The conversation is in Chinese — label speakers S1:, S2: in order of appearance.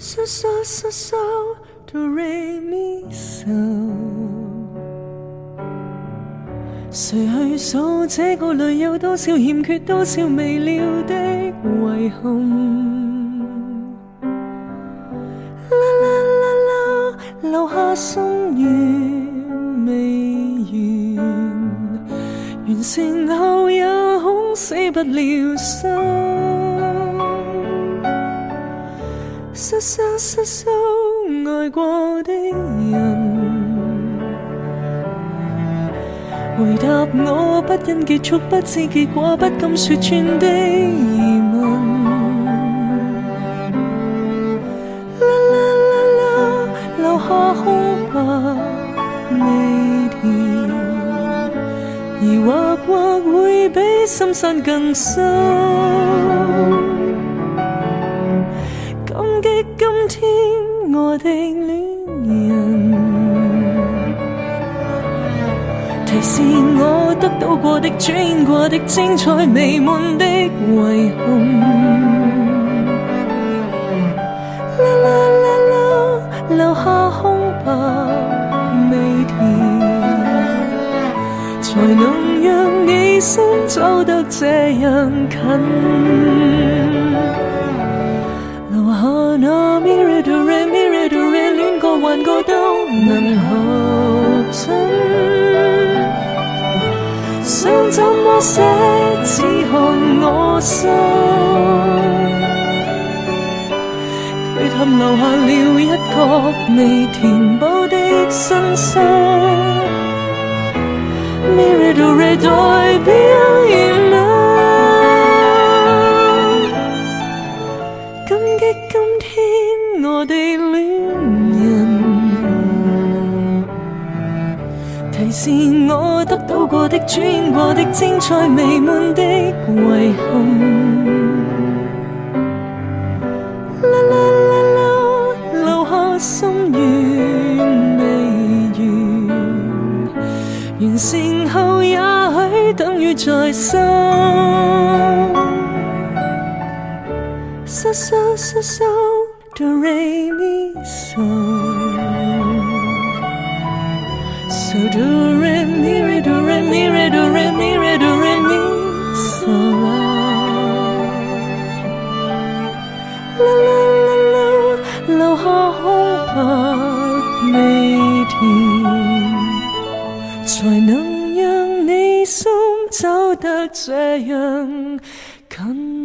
S1: 收收收收，to r i n e me s o 谁去数这个里有多少欠缺，多少未了的遗憾？啦啦啦啦，留下心愿未完，完成后也恐死不了心。失收失收，爱过的人，回答我不因结束不知结果，不敢说穿的疑问。啦啦啦啦，留下空白未填，而划或会比心山更深。天外的恋人，提示我得到过的、转过的、精彩未满的遗憾。啦啦啦啦，留下空白未填，才能让你心走得这样近。ho no mi re do re mi re do re lin go wan go do na mi ho 真想怎麼寫只看我心，缺陷留下了一角未填補的新傷。mi re do re 感激今天我的恋人，提示我得到过的、主过的、精彩未满的遗憾。啦啦啦啦，留下心愿未完，完成后也许等于再生。so so so so do re mi so so do re mi re do re mi re do re mi re do re mi so la la la la la lo ha hong pa mây thì 才能让你心走得这样近。